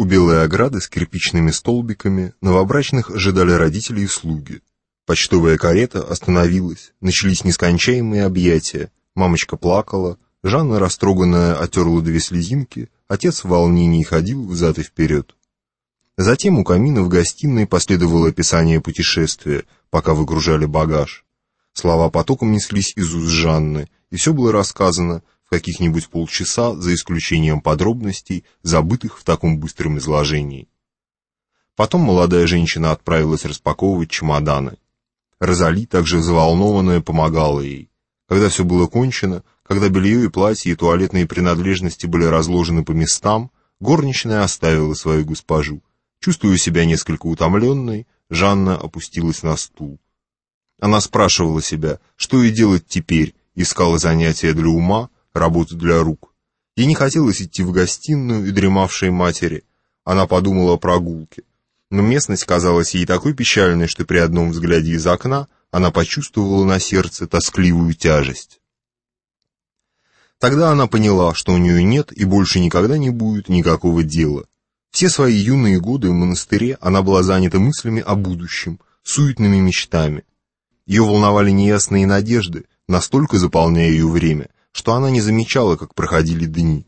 У белой ограды с кирпичными столбиками новобрачных ожидали родители и слуги. Почтовая карета остановилась, начались нескончаемые объятия. Мамочка плакала, Жанна, растроганная, отерла две слезинки, отец в волнении ходил взад и вперед. Затем у камина в гостиной последовало описание путешествия, пока выгружали багаж. Слова потоком неслись из уст Жанны, и все было рассказано каких-нибудь полчаса, за исключением подробностей, забытых в таком быстром изложении. Потом молодая женщина отправилась распаковывать чемоданы. Розали, также взволнованная, помогала ей. Когда все было кончено, когда белье и платье и туалетные принадлежности были разложены по местам, горничная оставила свою госпожу. Чувствуя себя несколько утомленной, Жанна опустилась на стул. Она спрашивала себя, что ей делать теперь, искала занятия для ума, работу для рук. Ей не хотелось идти в гостиную и дремавшей матери. Она подумала о прогулке. Но местность казалась ей такой печальной, что при одном взгляде из окна она почувствовала на сердце тоскливую тяжесть. Тогда она поняла, что у нее нет и больше никогда не будет никакого дела. Все свои юные годы в монастыре она была занята мыслями о будущем, суетными мечтами. Ее волновали неясные надежды, настолько заполняя ее время, что она не замечала, как проходили дни.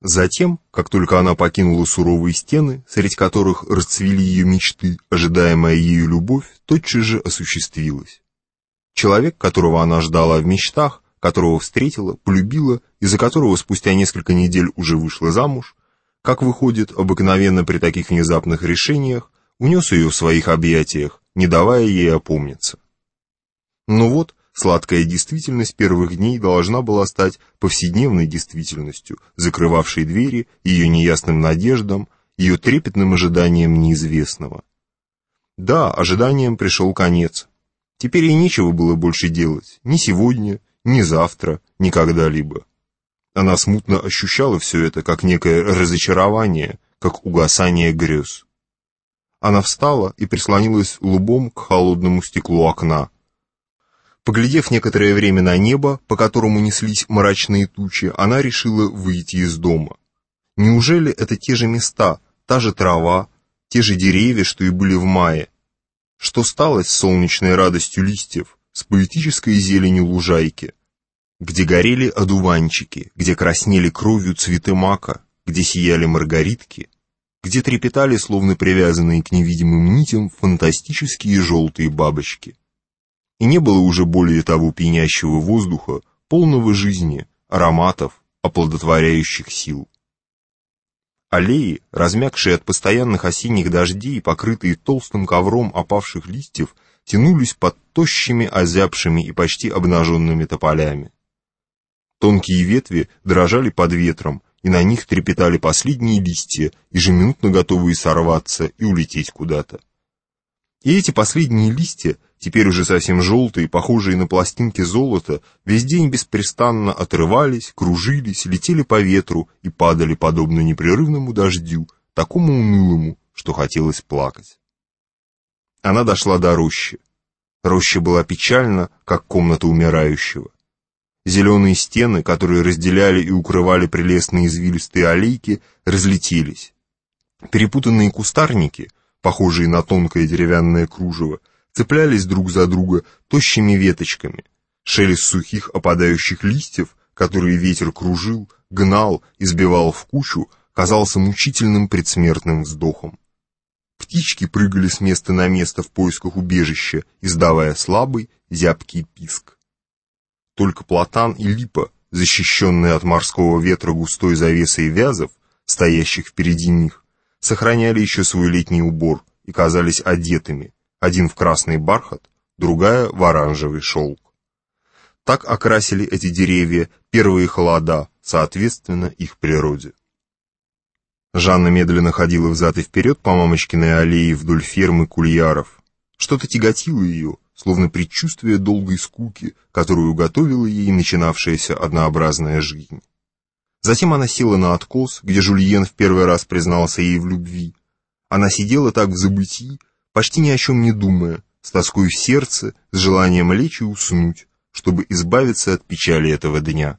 Затем, как только она покинула суровые стены, среди которых расцвели ее мечты, ожидаемая ею любовь, тотчас же осуществилась. Человек, которого она ждала в мечтах, которого встретила, полюбила и за которого спустя несколько недель уже вышла замуж, как выходит обыкновенно при таких внезапных решениях, унес ее в своих объятиях, не давая ей опомниться. Ну вот, Сладкая действительность первых дней должна была стать повседневной действительностью, закрывавшей двери ее неясным надеждам, ее трепетным ожиданием неизвестного. Да, ожиданием пришел конец. Теперь ей нечего было больше делать, ни сегодня, ни завтра, ни когда-либо. Она смутно ощущала все это, как некое разочарование, как угасание грез. Она встала и прислонилась лбом к холодному стеклу окна, Поглядев некоторое время на небо, по которому неслись мрачные тучи, она решила выйти из дома. Неужели это те же места, та же трава, те же деревья, что и были в мае? Что стало с солнечной радостью листьев, с поэтической зеленью лужайки? Где горели одуванчики, где краснели кровью цветы мака, где сияли маргаритки, где трепетали, словно привязанные к невидимым нитям, фантастические желтые бабочки и не было уже более того пьянящего воздуха, полного жизни, ароматов, оплодотворяющих сил. Аллеи, размягшие от постоянных осенних дождей и покрытые толстым ковром опавших листьев, тянулись под тощими, озябшими и почти обнаженными тополями. Тонкие ветви дрожали под ветром, и на них трепетали последние листья, ежеминутно готовые сорваться и улететь куда-то. И эти последние листья теперь уже совсем желтые, похожие на пластинки золота, весь день беспрестанно отрывались, кружились, летели по ветру и падали подобно непрерывному дождю, такому унылому, что хотелось плакать. Она дошла до рощи. Роща была печальна, как комната умирающего. Зеленые стены, которые разделяли и укрывали прелестные извилистые аллейки, разлетелись. Перепутанные кустарники, похожие на тонкое деревянное кружево, цеплялись друг за друга тощими веточками. Шелест сухих опадающих листьев, которые ветер кружил, гнал, избивал в кучу, казался мучительным предсмертным вздохом. Птички прыгали с места на место в поисках убежища, издавая слабый, зябкий писк. Только платан и липа, защищенные от морского ветра густой завесой вязов, стоящих впереди них, сохраняли еще свой летний убор и казались одетыми, один в красный бархат, другая в оранжевый шелк. Так окрасили эти деревья первые холода, соответственно их природе. Жанна медленно ходила взад и вперед по мамочкиной аллее вдоль фермы кульяров. Что-то тяготило ее, словно предчувствие долгой скуки, которую готовила ей начинавшаяся однообразная жизнь. Затем она села на откос, где Жульен в первый раз признался ей в любви. Она сидела так в забытии, почти ни о чем не думая, с тоской в сердце, с желанием лечь и уснуть, чтобы избавиться от печали этого дня.